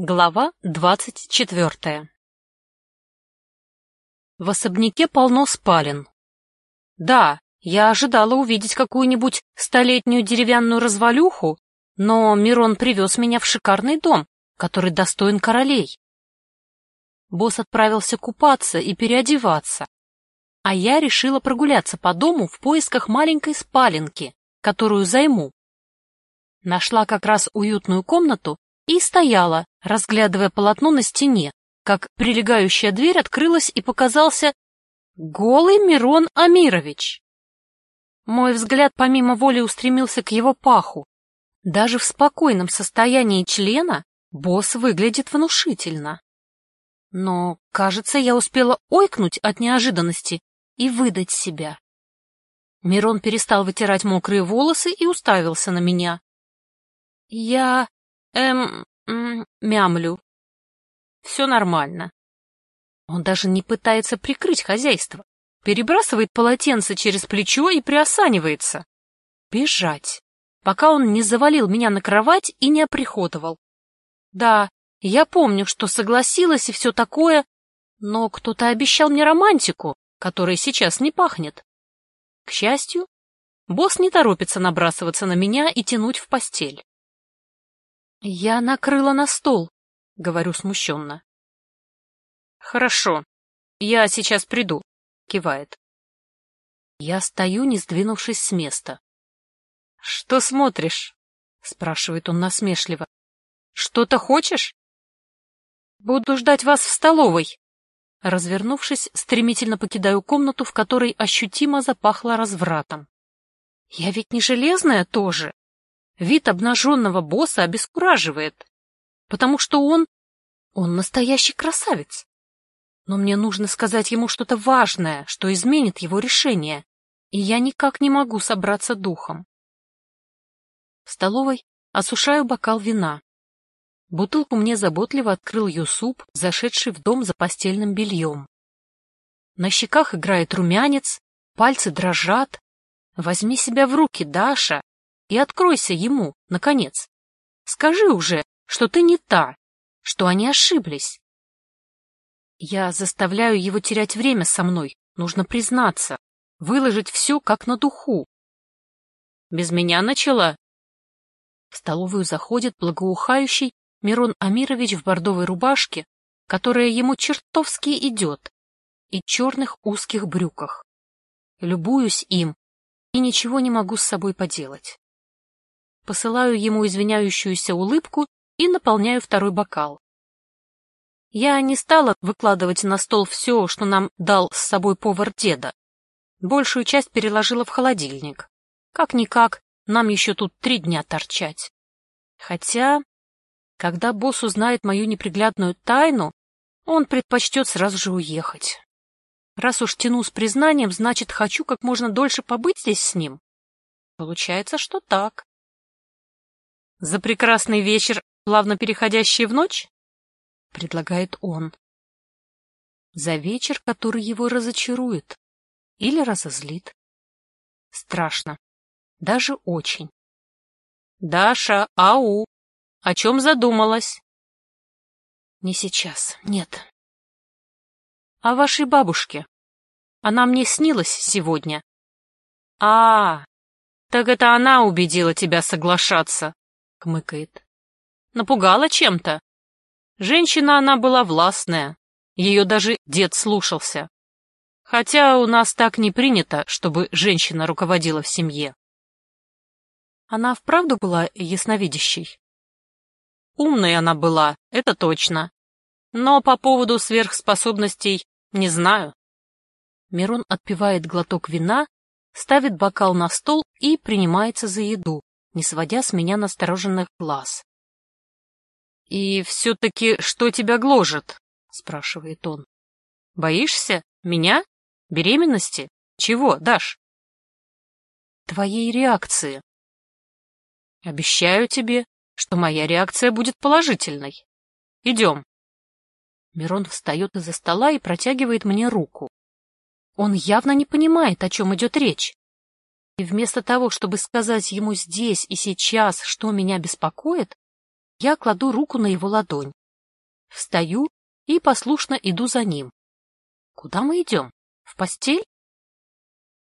Глава двадцать четвертая В особняке полно спален. Да, я ожидала увидеть какую-нибудь столетнюю деревянную развалюху, но Мирон привез меня в шикарный дом, который достоин королей. Босс отправился купаться и переодеваться, а я решила прогуляться по дому в поисках маленькой спаленки, которую займу. Нашла как раз уютную комнату и стояла, разглядывая полотно на стене, как прилегающая дверь открылась и показался голый Мирон Амирович. Мой взгляд помимо воли устремился к его паху. Даже в спокойном состоянии члена босс выглядит внушительно. Но, кажется, я успела ойкнуть от неожиданности и выдать себя. Мирон перестал вытирать мокрые волосы и уставился на меня. Я Эм, мямлю. Все нормально. Он даже не пытается прикрыть хозяйство. Перебрасывает полотенце через плечо и приосанивается. Бежать. Пока он не завалил меня на кровать и не оприходовал. Да, я помню, что согласилась и все такое, но кто-то обещал мне романтику, которой сейчас не пахнет. К счастью, босс не торопится набрасываться на меня и тянуть в постель. «Я накрыла на стол», — говорю смущенно. «Хорошо, я сейчас приду», — кивает. Я стою, не сдвинувшись с места. «Что смотришь?» — спрашивает он насмешливо. «Что-то хочешь?» «Буду ждать вас в столовой». Развернувшись, стремительно покидаю комнату, в которой ощутимо запахло развратом. «Я ведь не железная тоже!» Вид обнаженного босса обескураживает, потому что он... он настоящий красавец. Но мне нужно сказать ему что-то важное, что изменит его решение, и я никак не могу собраться духом. В столовой осушаю бокал вина. Бутылку мне заботливо открыл Юсуп, зашедший в дом за постельным бельем. На щеках играет румянец, пальцы дрожат. Возьми себя в руки, Даша, и откройся ему, наконец. Скажи уже, что ты не та, что они ошиблись. Я заставляю его терять время со мной, нужно признаться, выложить все как на духу. Без меня начала? В столовую заходит благоухающий Мирон Амирович в бордовой рубашке, которая ему чертовски идет, и черных узких брюках. Любуюсь им и ничего не могу с собой поделать посылаю ему извиняющуюся улыбку и наполняю второй бокал. Я не стала выкладывать на стол все, что нам дал с собой повар деда. Большую часть переложила в холодильник. Как-никак, нам еще тут три дня торчать. Хотя, когда босс узнает мою неприглядную тайну, он предпочтет сразу же уехать. Раз уж тяну с признанием, значит, хочу как можно дольше побыть здесь с ним. Получается, что так. За прекрасный вечер, плавно переходящий в ночь? Предлагает он. За вечер, который его разочарует или разозлит. Страшно. Даже очень. Даша, ау! О чем задумалась? Не сейчас, нет. О вашей бабушке. Она мне снилась сегодня. А, так это она убедила тебя соглашаться. — хмыкает. «Напугала чем-то? Женщина она была властная, ее даже дед слушался. Хотя у нас так не принято, чтобы женщина руководила в семье». Она вправду была ясновидящей? Умной она была, это точно. Но по поводу сверхспособностей не знаю. Мирон отпивает глоток вина, ставит бокал на стол и принимается за еду не сводя с меня настороженных глаз. — И все-таки что тебя гложет? — спрашивает он. — Боишься? Меня? Беременности? Чего, Даш? — Твоей реакции. — Обещаю тебе, что моя реакция будет положительной. Идем. Мирон встает из-за стола и протягивает мне руку. Он явно не понимает, о чем идет речь. И вместо того, чтобы сказать ему здесь и сейчас, что меня беспокоит, я кладу руку на его ладонь. Встаю и послушно иду за ним. Куда мы идем? В постель?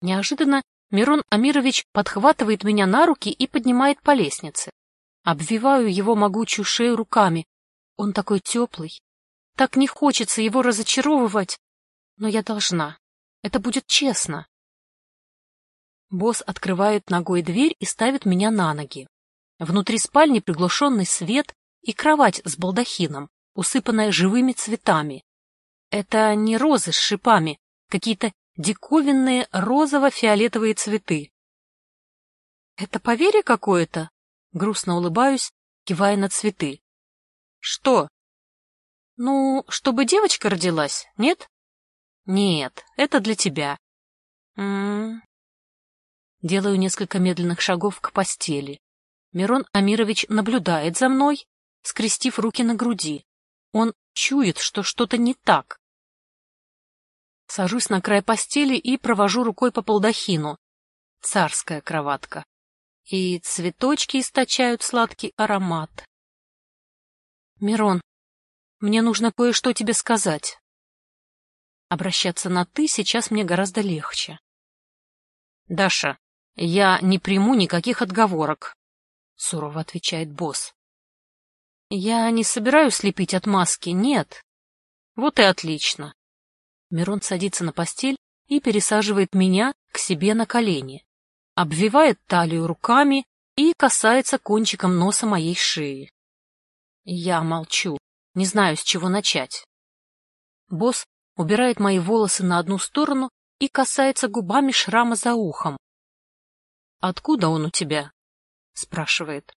Неожиданно Мирон Амирович подхватывает меня на руки и поднимает по лестнице. Обвиваю его могучую шею руками. Он такой теплый. Так не хочется его разочаровывать. Но я должна. Это будет честно. Босс открывает ногой дверь и ставит меня на ноги. Внутри спальни приглушенный свет и кровать с балдахином, усыпанная живыми цветами. Это не розы с шипами, какие-то диковинные розово-фиолетовые цветы. Это поверье какое-то? Грустно улыбаюсь, кивая на цветы. Что? Ну, чтобы девочка родилась, нет? Нет, это для тебя. М -м -м. Делаю несколько медленных шагов к постели. Мирон Амирович наблюдает за мной, скрестив руки на груди. Он чует, что что-то не так. Сажусь на край постели и провожу рукой по балдахину. Царская кроватка. И цветочки источают сладкий аромат. Мирон, мне нужно кое-что тебе сказать. Обращаться на «ты» сейчас мне гораздо легче. Даша, я не приму никаких отговорок, — сурово отвечает босс. «Я не собираюсь слепить от маски, нет». «Вот и отлично». Мирон садится на постель и пересаживает меня к себе на колени, обвивает талию руками и касается кончиком носа моей шеи. Я молчу, не знаю, с чего начать. Босс убирает мои волосы на одну сторону и касается губами шрама за ухом. «Откуда он у тебя?» — спрашивает.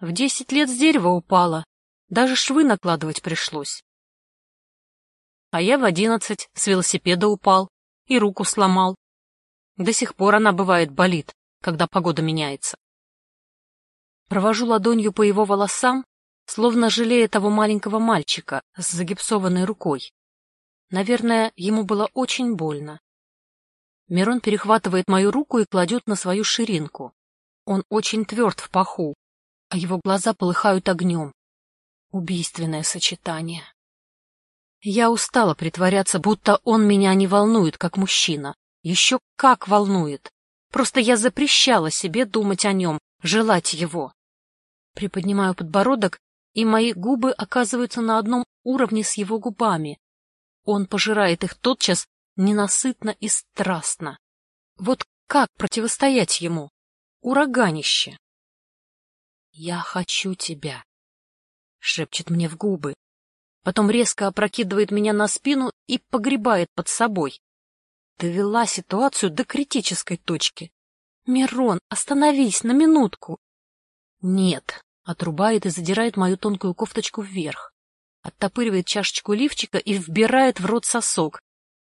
В десять лет с дерева упала, даже швы накладывать пришлось. А я в одиннадцать с велосипеда упал и руку сломал. До сих пор она бывает болит, когда погода меняется. Провожу ладонью по его волосам, словно жалея того маленького мальчика с загипсованной рукой. Наверное, ему было очень больно. Мирон перехватывает мою руку и кладет на свою ширинку. Он очень тверд в паху, а его глаза полыхают огнем. Убийственное сочетание. Я устала притворяться, будто он меня не волнует, как мужчина. Еще как волнует. Просто я запрещала себе думать о нем, желать его. Приподнимаю подбородок, и мои губы оказываются на одном уровне с его губами. Он пожирает их тотчас ненасытно и страстно. Вот как противостоять ему? ураганище. «Я хочу тебя», — шепчет мне в губы. Потом резко опрокидывает меня на спину и погребает под собой. Довела ситуацию до критической точки. «Мирон, остановись на минутку!» «Нет», — отрубает и задирает мою тонкую кофточку вверх. Оттопыривает чашечку лифчика и вбирает в рот сосок.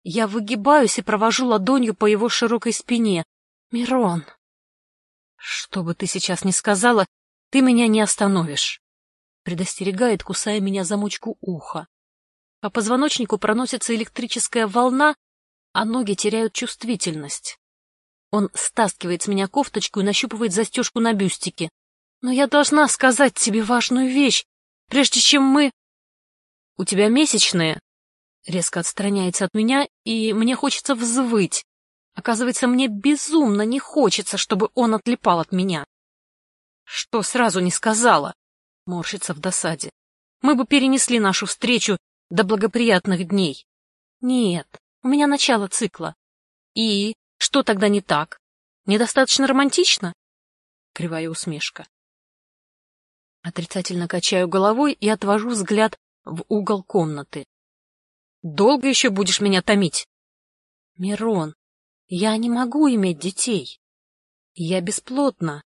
Я выгибаюсь и провожу ладонью по его широкой спине. «Мирон!» Что бы ты сейчас ни сказала, ты меня не остановишь. Предостерегает, кусая меня за мочку уха. По позвоночнику проносится электрическая волна, а ноги теряют чувствительность. Он стаскивает с меня кофточку и нащупывает застежку на бюстике. Но я должна сказать тебе важную вещь, прежде чем мы... У тебя месячные? Резко отстраняется от меня, и мне хочется взвыть. Оказывается, мне безумно не хочется, чтобы он отлипал от меня. Что сразу не сказала? Морщится в досаде. Мы бы перенесли нашу встречу до благоприятных дней. Нет, у меня начало цикла. И что тогда не так? Недостаточно романтично? Кривая усмешка. Отрицательно качаю головой и отвожу взгляд в угол комнаты. Долго еще будешь меня томить? Мирон, я не могу иметь детей. Я бесплодна.